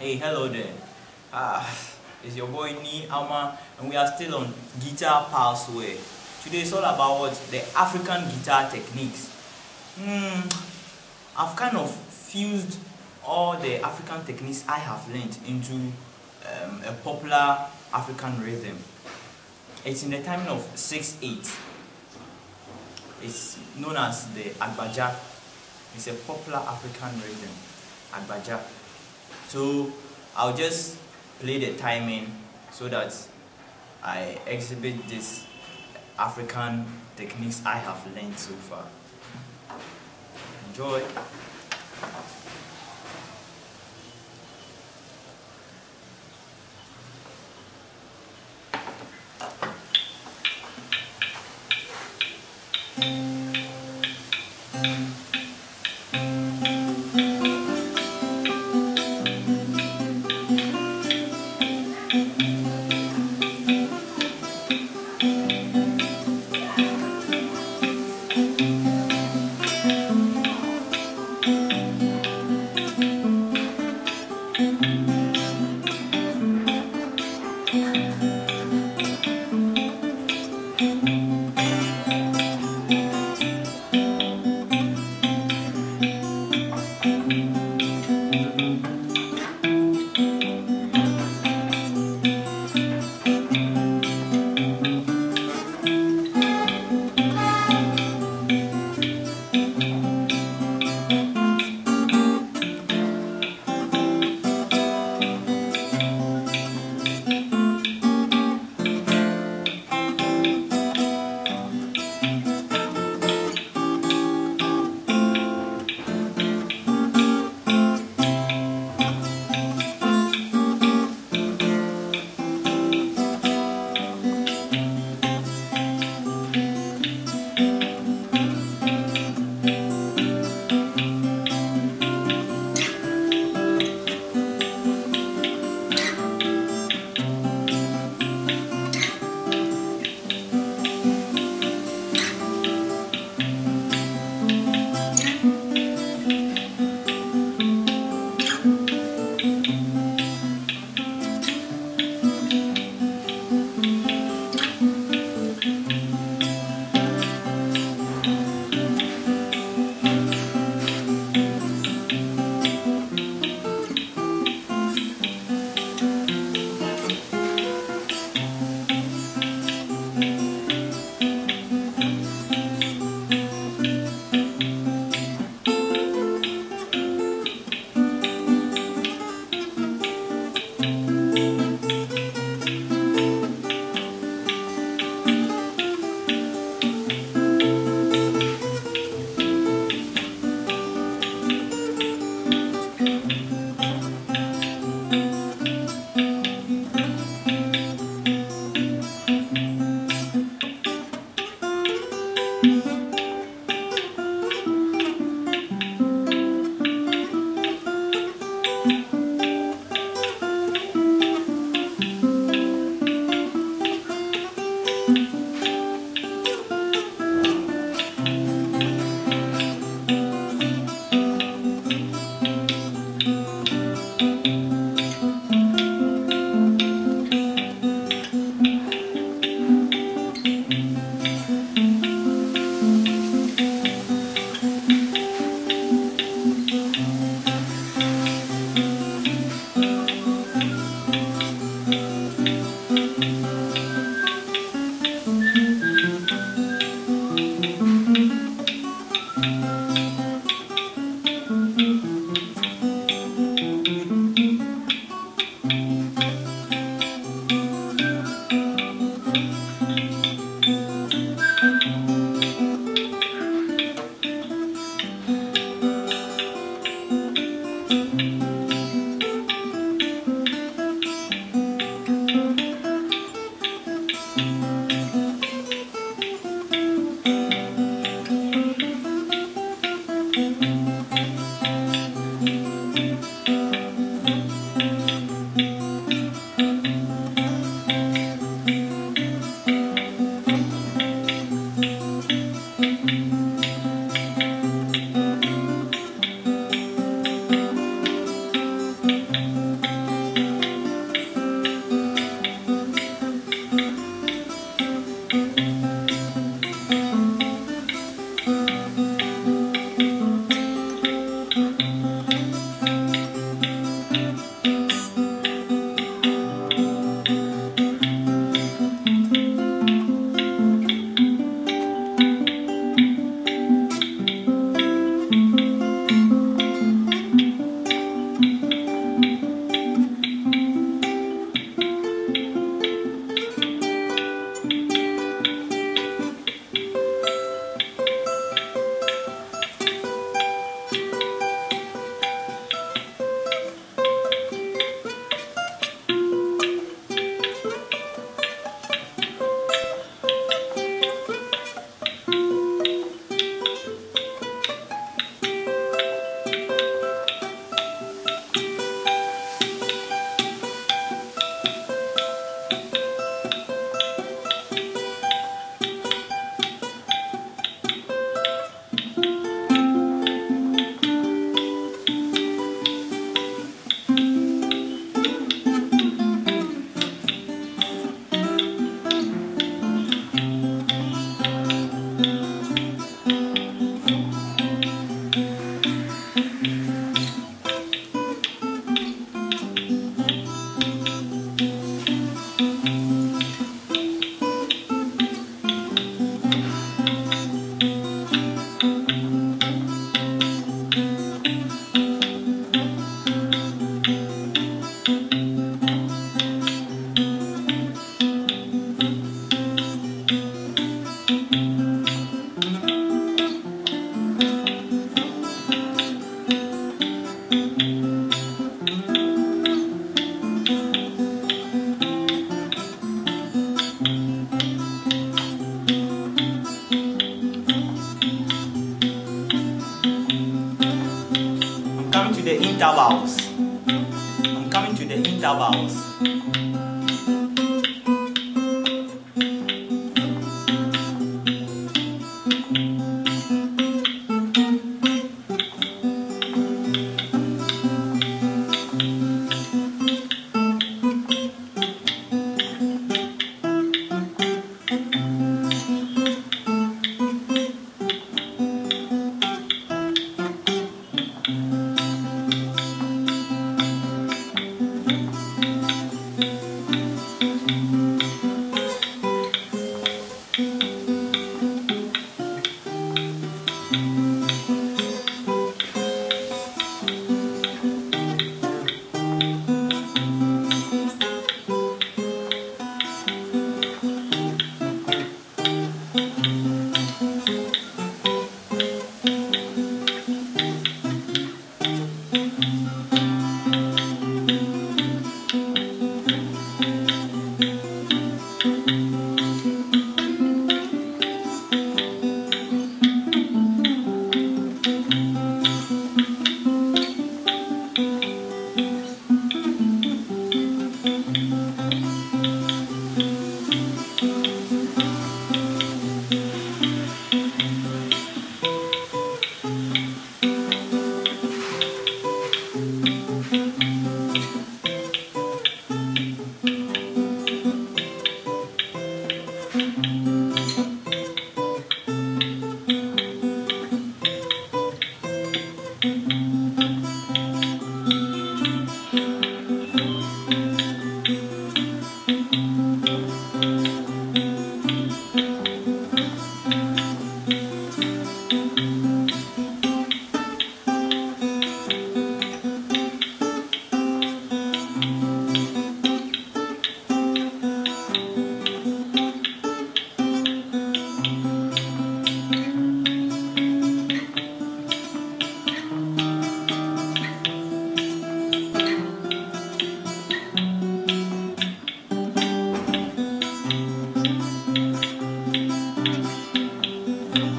Hey, hello there. Ah, it's your boy Ni Alma, and we are still on Guitar Password. Today is all about what the African guitar techniques. Hmm, I've kind of fused all the African techniques I have learned into um, a popular African rhythm. It's in the timing of 6-8. It's known as the Agbaja. It's a popular African rhythm, Agbaja. So I'll just play the timing so that I exhibit these African techniques I have learned so far. Enjoy. Intervals. I'm coming to the intervals.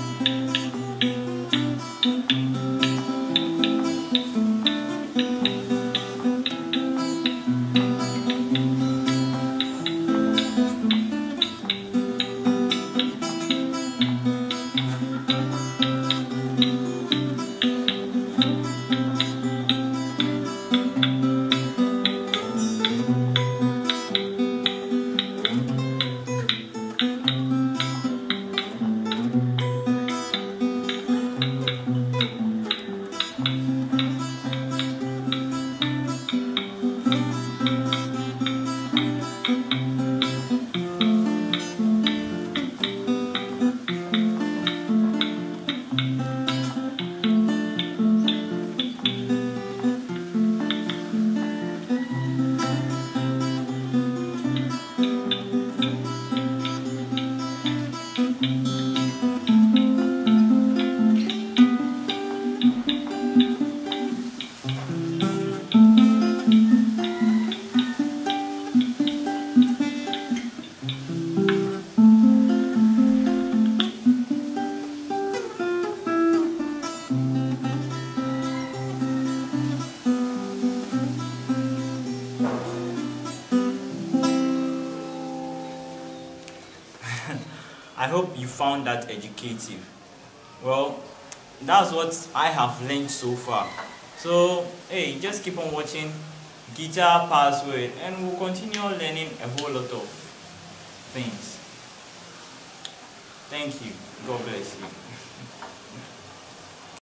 Música I hope you found that educative. Well, that's what I have learned so far. So, hey, just keep on watching Guitar Password and we'll continue learning a whole lot of things. Thank you. God bless you.